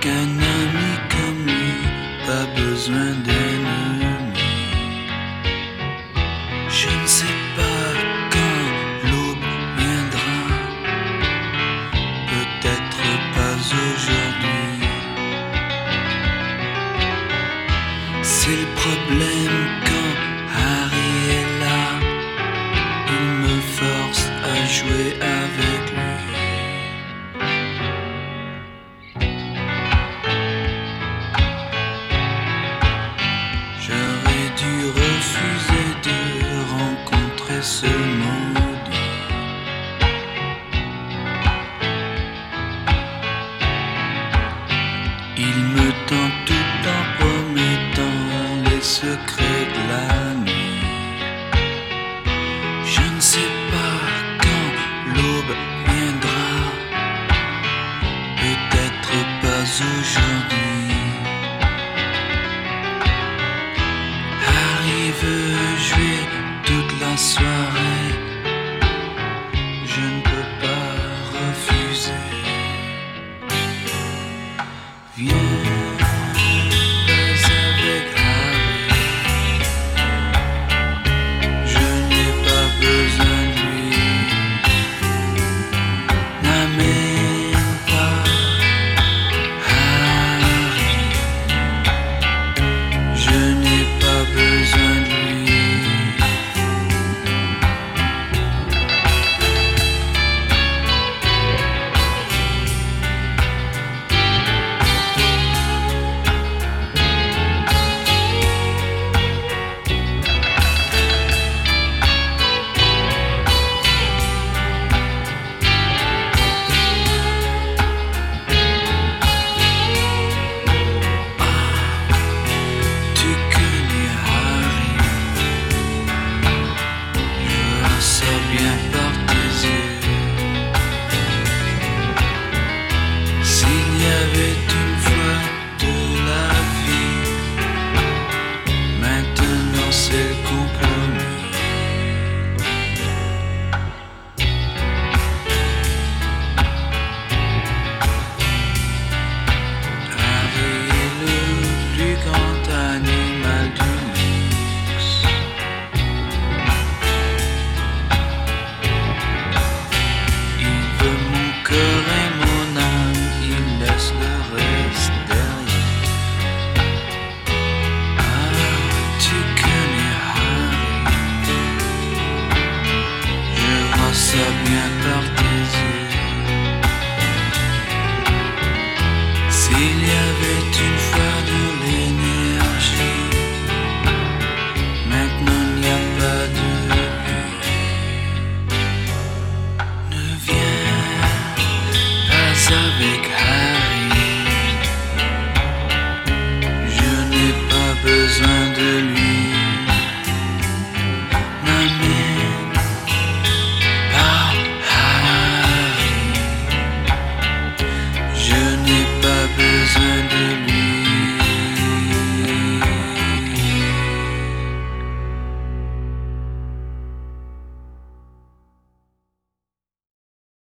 qu'un ami comme lui, pas besoin d'ennemis. Je ne sais pas quand l'aube viendra, peut-être pas aujourd'hui. C'est le problème Il me tend tout предметом